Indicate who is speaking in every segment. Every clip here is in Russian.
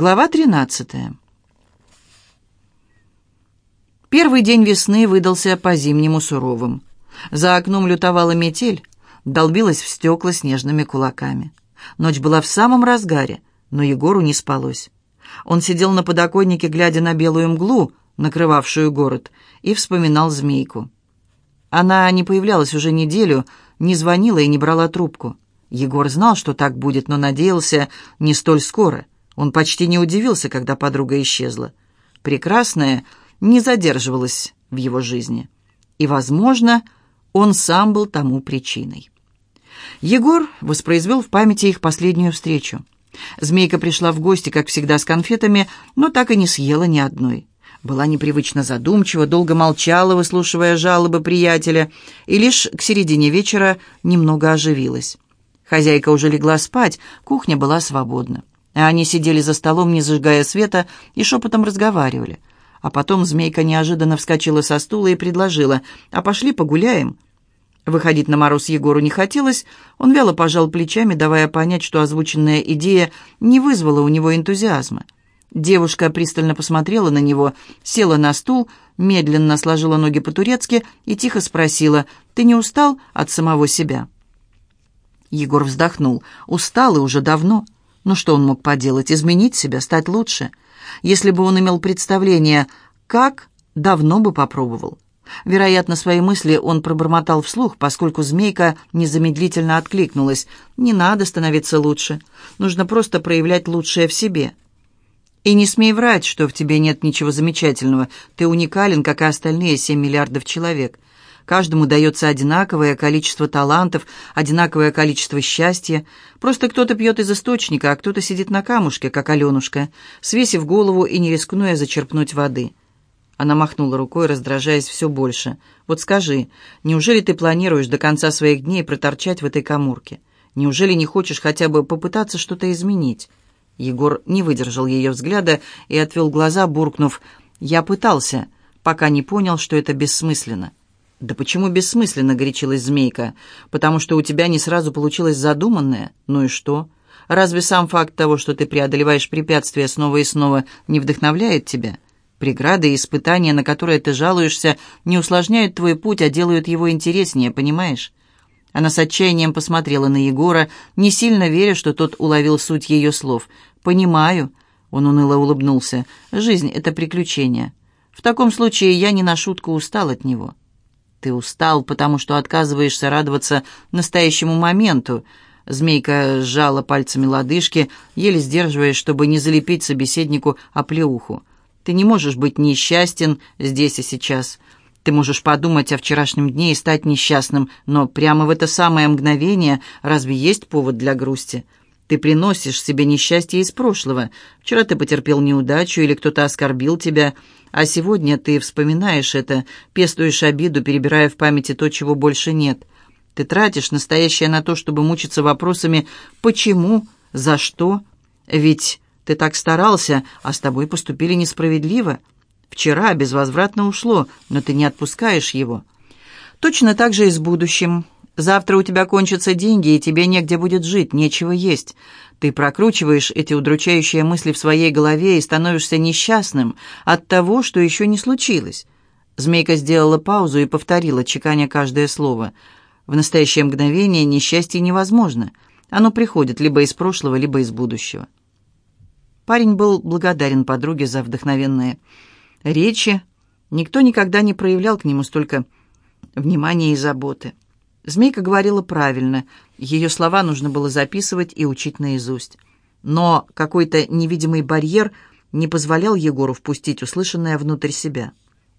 Speaker 1: Глава 13. Первый день весны выдался по-зимнему суровым. За окном лютовала метель, долбилась в стекла снежными кулаками. Ночь была в самом разгаре, но Егору не спалось. Он сидел на подоконнике, глядя на белую мглу, накрывавшую город, и вспоминал змейку. Она не появлялась уже неделю, не звонила и не брала трубку. Егор знал, что так будет, но надеялся не столь скоро. Он почти не удивился, когда подруга исчезла. Прекрасная не задерживалась в его жизни. И, возможно, он сам был тому причиной. Егор воспроизвел в памяти их последнюю встречу. Змейка пришла в гости, как всегда, с конфетами, но так и не съела ни одной. Была непривычно задумчива, долго молчала, выслушивая жалобы приятеля, и лишь к середине вечера немного оживилась. Хозяйка уже легла спать, кухня была свободна. А они сидели за столом, не зажигая света, и шепотом разговаривали. А потом змейка неожиданно вскочила со стула и предложила, «А пошли погуляем». Выходить на мороз Егору не хотелось, он вяло пожал плечами, давая понять, что озвученная идея не вызвала у него энтузиазма. Девушка пристально посмотрела на него, села на стул, медленно сложила ноги по-турецки и тихо спросила, «Ты не устал от самого себя?» Егор вздохнул. «Устал и уже давно». Ну что он мог поделать? Изменить себя, стать лучше? Если бы он имел представление, как, давно бы попробовал. Вероятно, свои мысли он пробормотал вслух, поскольку змейка незамедлительно откликнулась. «Не надо становиться лучше. Нужно просто проявлять лучшее в себе». «И не смей врать, что в тебе нет ничего замечательного. Ты уникален, как и остальные семь миллиардов человек. Каждому дается одинаковое количество талантов, одинаковое количество счастья. Просто кто-то пьет из источника, а кто-то сидит на камушке, как Аленушка, свесив голову и не рискнуя зачерпнуть воды. Она махнула рукой, раздражаясь все больше. «Вот скажи, неужели ты планируешь до конца своих дней проторчать в этой каморке? Неужели не хочешь хотя бы попытаться что-то изменить?» Егор не выдержал ее взгляда и отвел глаза, буркнув «Я пытался», пока не понял, что это бессмысленно. «Да почему бессмысленно?» — горячилась змейка. «Потому что у тебя не сразу получилось задуманное. Ну и что? Разве сам факт того, что ты преодолеваешь препятствия снова и снова, не вдохновляет тебя? Преграды и испытания, на которые ты жалуешься, не усложняют твой путь, а делают его интереснее, понимаешь?» Она с отчаянием посмотрела на Егора, не сильно веря, что тот уловил суть ее слов. «Понимаю», — он уныло улыбнулся, — «жизнь — это приключение. В таком случае я не на шутку устал от него». Ты устал, потому что отказываешься радоваться настоящему моменту. Змейка сжала пальцами лодыжки, еле сдерживаясь, чтобы не залепить собеседнику оплеуху. Ты не можешь быть несчастен здесь и сейчас. Ты можешь подумать о вчерашнем дне и стать несчастным, но прямо в это самое мгновение разве есть повод для грусти? Ты приносишь себе несчастье из прошлого. Вчера ты потерпел неудачу или кто-то оскорбил тебя, а сегодня ты вспоминаешь это, пестуешь обиду, перебирая в памяти то, чего больше нет. Ты тратишь настоящее на то, чтобы мучиться вопросами «почему?», «за что?». Ведь ты так старался, а с тобой поступили несправедливо. Вчера безвозвратно ушло, но ты не отпускаешь его. Точно так же и с будущим. Завтра у тебя кончатся деньги, и тебе негде будет жить, нечего есть. Ты прокручиваешь эти удручающие мысли в своей голове и становишься несчастным от того, что еще не случилось. Змейка сделала паузу и повторила, чеканя каждое слово. В настоящее мгновение несчастье невозможно. Оно приходит либо из прошлого, либо из будущего. Парень был благодарен подруге за вдохновенные речи. Никто никогда не проявлял к нему столько внимания и заботы. Змейка говорила правильно, ее слова нужно было записывать и учить наизусть. Но какой-то невидимый барьер не позволял Егору впустить услышанное внутрь себя.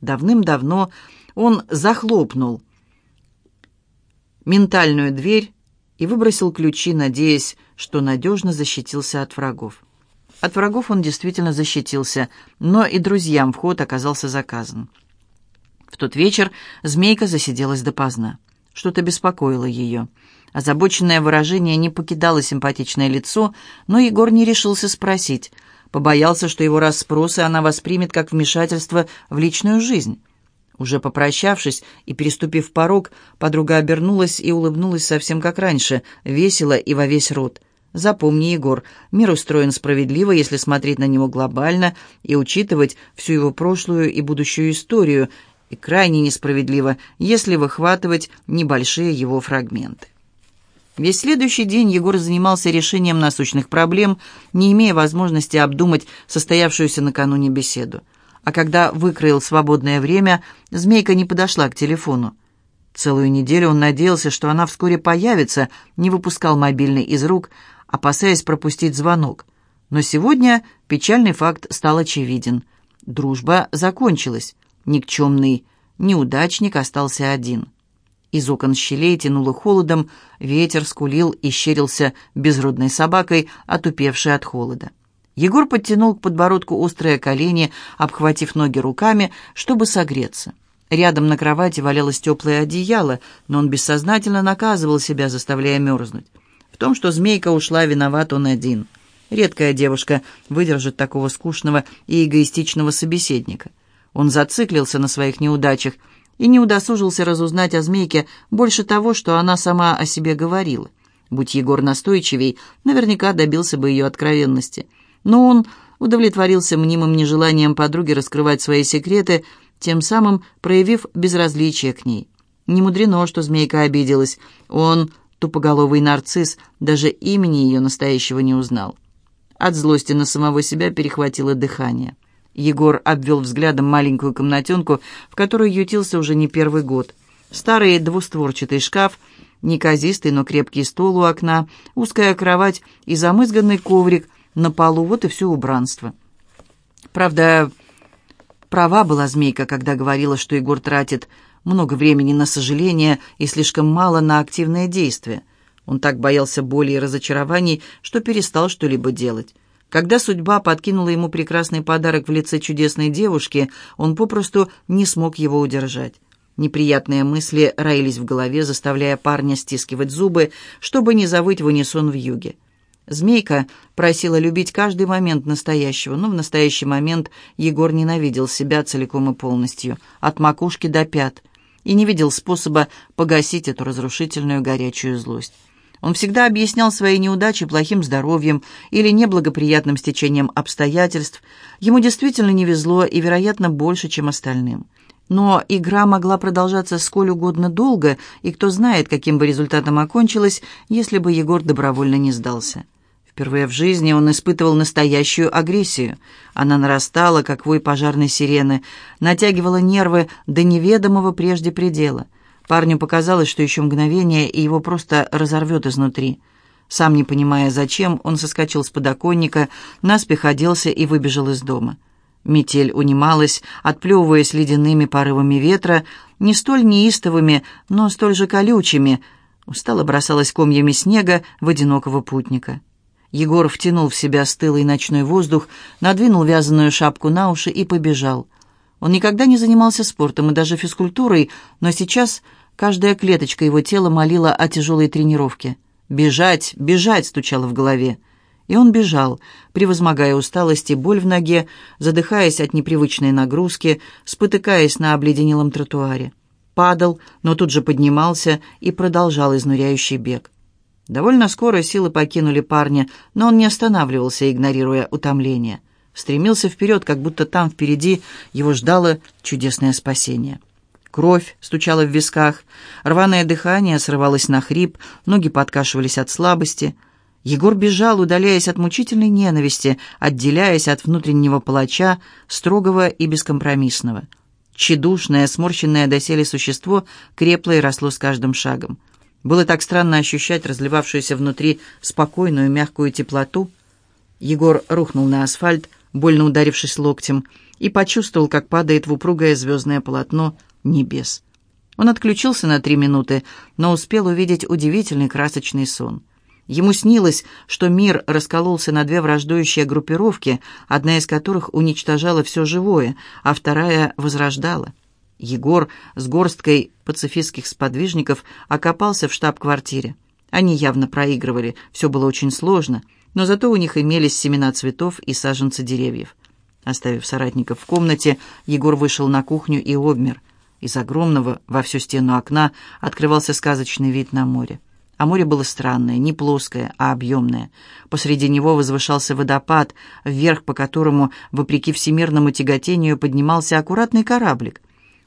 Speaker 1: Давным-давно он захлопнул ментальную дверь и выбросил ключи, надеясь, что надежно защитился от врагов. От врагов он действительно защитился, но и друзьям вход оказался заказан. В тот вечер змейка засиделась допоздна. Что-то беспокоило ее. Озабоченное выражение не покидало симпатичное лицо, но Егор не решился спросить. Побоялся, что его расспросы она воспримет как вмешательство в личную жизнь. Уже попрощавшись и переступив порог, подруга обернулась и улыбнулась совсем как раньше, весело и во весь рот. Запомни, Егор, мир устроен справедливо, если смотреть на него глобально и учитывать всю его прошлую и будущую историю, и крайне несправедливо, если выхватывать небольшие его фрагменты. Весь следующий день Егор занимался решением насущных проблем, не имея возможности обдумать состоявшуюся накануне беседу. А когда выкроил свободное время, Змейка не подошла к телефону. Целую неделю он надеялся, что она вскоре появится, не выпускал мобильный из рук, опасаясь пропустить звонок. Но сегодня печальный факт стал очевиден. Дружба закончилась. Никчемный неудачник остался один. Из окон щелей тянуло холодом, ветер скулил и щерился безродной собакой, отупевшей от холода. Егор подтянул к подбородку острые колени, обхватив ноги руками, чтобы согреться. Рядом на кровати валялось теплое одеяло, но он бессознательно наказывал себя, заставляя мерзнуть. В том, что змейка ушла, виноват он один. Редкая девушка выдержит такого скучного и эгоистичного собеседника. Он зациклился на своих неудачах и не удосужился разузнать о змейке больше того, что она сама о себе говорила. Будь Егор настойчивей, наверняка добился бы ее откровенности. Но он удовлетворился мнимым нежеланием подруги раскрывать свои секреты, тем самым проявив безразличие к ней. Не мудрено, что змейка обиделась. Он, тупоголовый нарцисс, даже имени ее настоящего не узнал. От злости на самого себя перехватило дыхание. Егор обвел взглядом маленькую комнатенку, в которой ютился уже не первый год. Старый двустворчатый шкаф, неказистый, но крепкий стол у окна, узкая кровать и замызганный коврик на полу, вот и все убранство. Правда, права была змейка, когда говорила, что Егор тратит много времени на сожаление и слишком мало на активные действия. Он так боялся боли и разочарований, что перестал что-либо делать. Когда судьба подкинула ему прекрасный подарок в лице чудесной девушки, он попросту не смог его удержать. Неприятные мысли роились в голове, заставляя парня стискивать зубы, чтобы не завыть в унисон в юге. Змейка просила любить каждый момент настоящего, но в настоящий момент Егор ненавидел себя целиком и полностью, от макушки до пят, и не видел способа погасить эту разрушительную горячую злость. Он всегда объяснял свои неудачи плохим здоровьем или неблагоприятным стечением обстоятельств. Ему действительно не везло и, вероятно, больше, чем остальным. Но игра могла продолжаться сколь угодно долго, и кто знает, каким бы результатом окончилась, если бы Егор добровольно не сдался. Впервые в жизни он испытывал настоящую агрессию. Она нарастала, как вой пожарной сирены, натягивала нервы до неведомого прежде предела – Парню показалось, что еще мгновение, и его просто разорвет изнутри. Сам не понимая зачем, он соскочил с подоконника, наспех оделся и выбежал из дома. Метель унималась, отплевываясь ледяными порывами ветра, не столь неистовыми, но столь же колючими, устало бросалась комьями снега в одинокого путника. Егор втянул в себя стылый ночной воздух, надвинул вязаную шапку на уши и побежал. Он никогда не занимался спортом и даже физкультурой, но сейчас Каждая клеточка его тела молила о тяжелой тренировке. «Бежать, бежать!» — стучало в голове. И он бежал, превозмогая усталость и боль в ноге, задыхаясь от непривычной нагрузки, спотыкаясь на обледенелом тротуаре. Падал, но тут же поднимался и продолжал изнуряющий бег. Довольно скоро силы покинули парня, но он не останавливался, игнорируя утомление. Стремился вперед, как будто там впереди его ждало чудесное спасение. Кровь стучала в висках, рваное дыхание срывалось на хрип, ноги подкашивались от слабости. Егор бежал, удаляясь от мучительной ненависти, отделяясь от внутреннего палача, строгого и бескомпромиссного. Чедушное, сморщенное доселе существо крепло и росло с каждым шагом. Было так странно ощущать разливавшуюся внутри спокойную мягкую теплоту. Егор рухнул на асфальт, больно ударившись локтем, и почувствовал, как падает в упругое звездное полотно небес. Он отключился на три минуты, но успел увидеть удивительный красочный сон. Ему снилось, что мир раскололся на две враждующие группировки, одна из которых уничтожала все живое, а вторая возрождала. Егор с горсткой пацифистских сподвижников окопался в штаб-квартире. Они явно проигрывали, все было очень сложно, но зато у них имелись семена цветов и саженцы деревьев. Оставив соратников в комнате, Егор вышел на кухню и обмер. Из огромного во всю стену окна открывался сказочный вид на море. А море было странное, не плоское, а объемное. Посреди него возвышался водопад, вверх по которому, вопреки всемирному тяготению, поднимался аккуратный кораблик.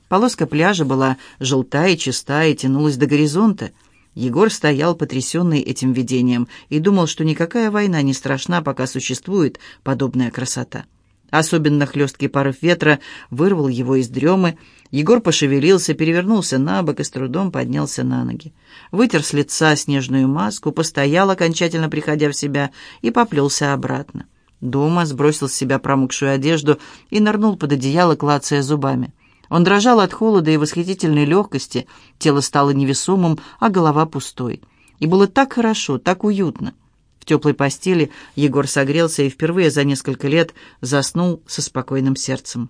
Speaker 1: Полоска пляжа была желтая чистая и тянулась до горизонта. Егор стоял потрясенный этим видением и думал, что никакая война не страшна, пока существует подобная красота. Особенно хлесткий порыв ветра вырвал его из дремы. Егор пошевелился, перевернулся на бок и с трудом поднялся на ноги. Вытер с лица снежную маску, постоял, окончательно приходя в себя, и поплелся обратно. Дома сбросил с себя промокшую одежду и нырнул под одеяло, клацая зубами. Он дрожал от холода и восхитительной легкости, тело стало невесомым, а голова пустой. И было так хорошо, так уютно. Теплой постели Егор согрелся и впервые за несколько лет заснул со спокойным сердцем.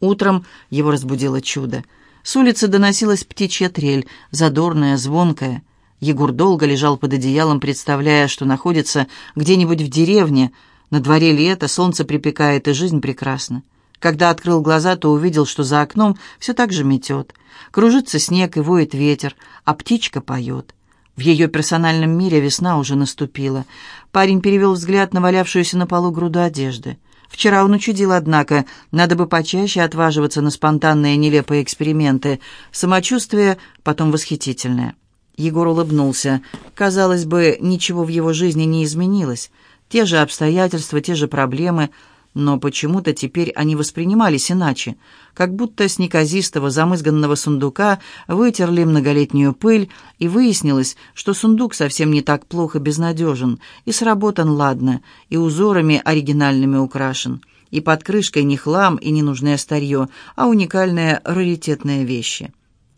Speaker 1: Утром его разбудило чудо. С улицы доносилась птичья трель, задорная, звонкая. Егор долго лежал под одеялом, представляя, что находится где-нибудь в деревне. На дворе лето, солнце припекает, и жизнь прекрасна. Когда открыл глаза, то увидел, что за окном все так же метет. Кружится снег и воет ветер, а птичка поет. В ее персональном мире весна уже наступила. Парень перевел взгляд на валявшуюся на полу груду одежды. Вчера он учудил, однако, надо бы почаще отваживаться на спонтанные нелепые эксперименты. Самочувствие потом восхитительное. Егор улыбнулся. Казалось бы, ничего в его жизни не изменилось. Те же обстоятельства, те же проблемы — но почему-то теперь они воспринимались иначе, как будто с неказистого замызганного сундука вытерли многолетнюю пыль, и выяснилось, что сундук совсем не так плохо безнадежен, и сработан ладно, и узорами оригинальными украшен, и под крышкой не хлам и ненужное старье, а уникальные раритетные вещи.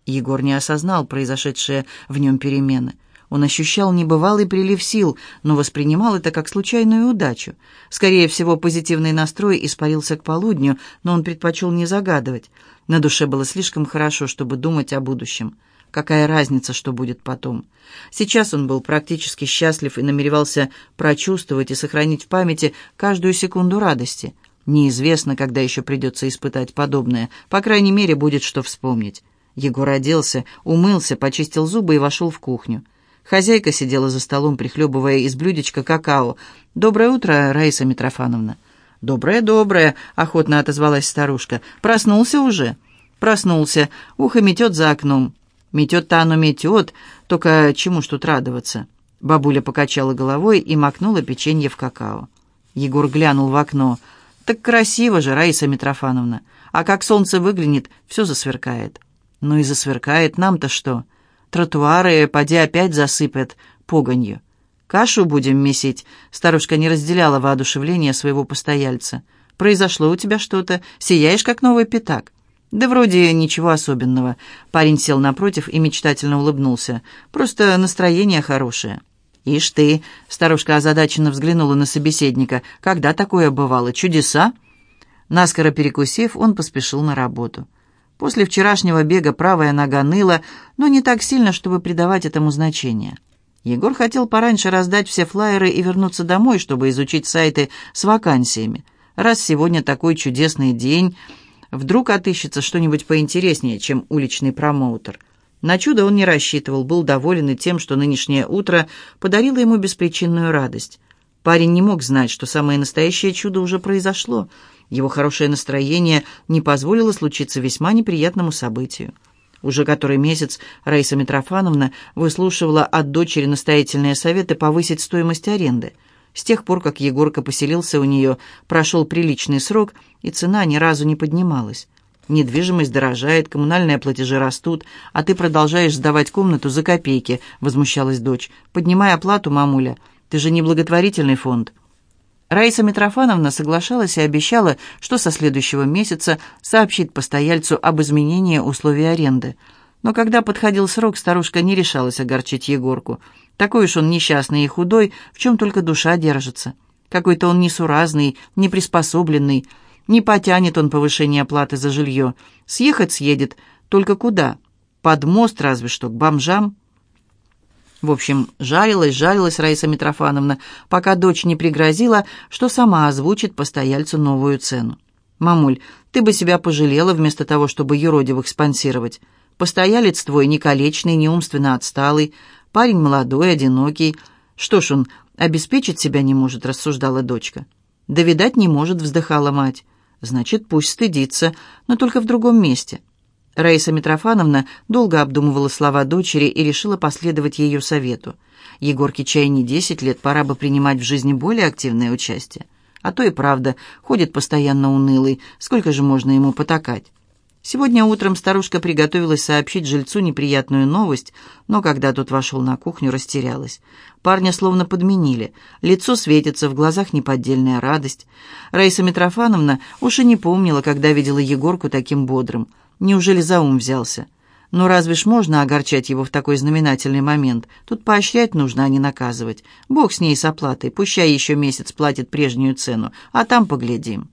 Speaker 1: Егор не осознал произошедшие в нем перемены. Он ощущал небывалый прилив сил, но воспринимал это как случайную удачу. Скорее всего, позитивный настрой испарился к полудню, но он предпочел не загадывать. На душе было слишком хорошо, чтобы думать о будущем. Какая разница, что будет потом? Сейчас он был практически счастлив и намеревался прочувствовать и сохранить в памяти каждую секунду радости. Неизвестно, когда еще придется испытать подобное. По крайней мере, будет что вспомнить. Егор оделся, умылся, почистил зубы и вошел в кухню. Хозяйка сидела за столом, прихлебывая из блюдечка какао. «Доброе утро, Раиса Митрофановна». «Доброе-доброе», — охотно отозвалась старушка. «Проснулся уже?» «Проснулся. Ухо метет за окном». «Метет-то оно метет, только чему ж тут радоваться?» Бабуля покачала головой и макнула печенье в какао. Егор глянул в окно. «Так красиво же, Раиса Митрофановна. А как солнце выглянет, все засверкает». «Ну и засверкает, нам-то что?» Тротуары, поди опять засыпят погонью. Кашу будем месить. Старушка не разделяла воодушевление своего постояльца. Произошло у тебя что-то? Сияешь, как новый пятак. Да вроде ничего особенного. Парень сел напротив и мечтательно улыбнулся. Просто настроение хорошее. «Ишь ты!» — старушка озадаченно взглянула на собеседника. «Когда такое бывало? Чудеса?» Наскоро перекусив, он поспешил на работу. После вчерашнего бега правая нога ныла, но не так сильно, чтобы придавать этому значение. Егор хотел пораньше раздать все флаеры и вернуться домой, чтобы изучить сайты с вакансиями. Раз сегодня такой чудесный день, вдруг отыщется что-нибудь поинтереснее, чем уличный промоутер. На чудо он не рассчитывал, был доволен и тем, что нынешнее утро подарило ему беспричинную радость. Парень не мог знать, что самое настоящее чудо уже произошло — его хорошее настроение не позволило случиться весьма неприятному событию. Уже который месяц Раиса Митрофановна выслушивала от дочери настоятельные советы повысить стоимость аренды. С тех пор, как Егорка поселился у нее, прошел приличный срок, и цена ни разу не поднималась. «Недвижимость дорожает, коммунальные платежи растут, а ты продолжаешь сдавать комнату за копейки», — возмущалась дочь. «Поднимай оплату, мамуля. Ты же не благотворительный фонд». Раиса Митрофановна соглашалась и обещала, что со следующего месяца сообщит постояльцу об изменении условий аренды. Но когда подходил срок, старушка не решалась огорчить Егорку. Такой уж он несчастный и худой, в чем только душа держится. Какой-то он несуразный, неприспособленный. Не потянет он повышение оплаты за жилье. Съехать съедет. Только куда? Под мост разве что, к бомжам. В общем, жарилась, жарилась Раиса Митрофановна, пока дочь не пригрозила, что сама озвучит постояльцу новую цену. «Мамуль, ты бы себя пожалела вместо того, чтобы юродивых спонсировать. Постоялец твой не колечный, не умственно отсталый. Парень молодой, одинокий. Что ж он, обеспечить себя не может, рассуждала дочка. Да, видать, не может, вздыхала мать. Значит, пусть стыдится, но только в другом месте. Раиса Митрофановна долго обдумывала слова дочери и решила последовать ее совету. Егорке чай не десять лет, пора бы принимать в жизни более активное участие. А то и правда, ходит постоянно унылый, сколько же можно ему потакать. Сегодня утром старушка приготовилась сообщить жильцу неприятную новость, но когда тот вошел на кухню, растерялась. Парня словно подменили. Лицо светится, в глазах неподдельная радость. Раиса Митрофановна уж и не помнила, когда видела Егорку таким бодрым. Неужели за ум взялся? Но разве ж можно огорчать его в такой знаменательный момент? Тут поощрять нужно, а не наказывать. Бог с ней с оплатой, пущай еще месяц платит прежнюю цену, а там поглядим.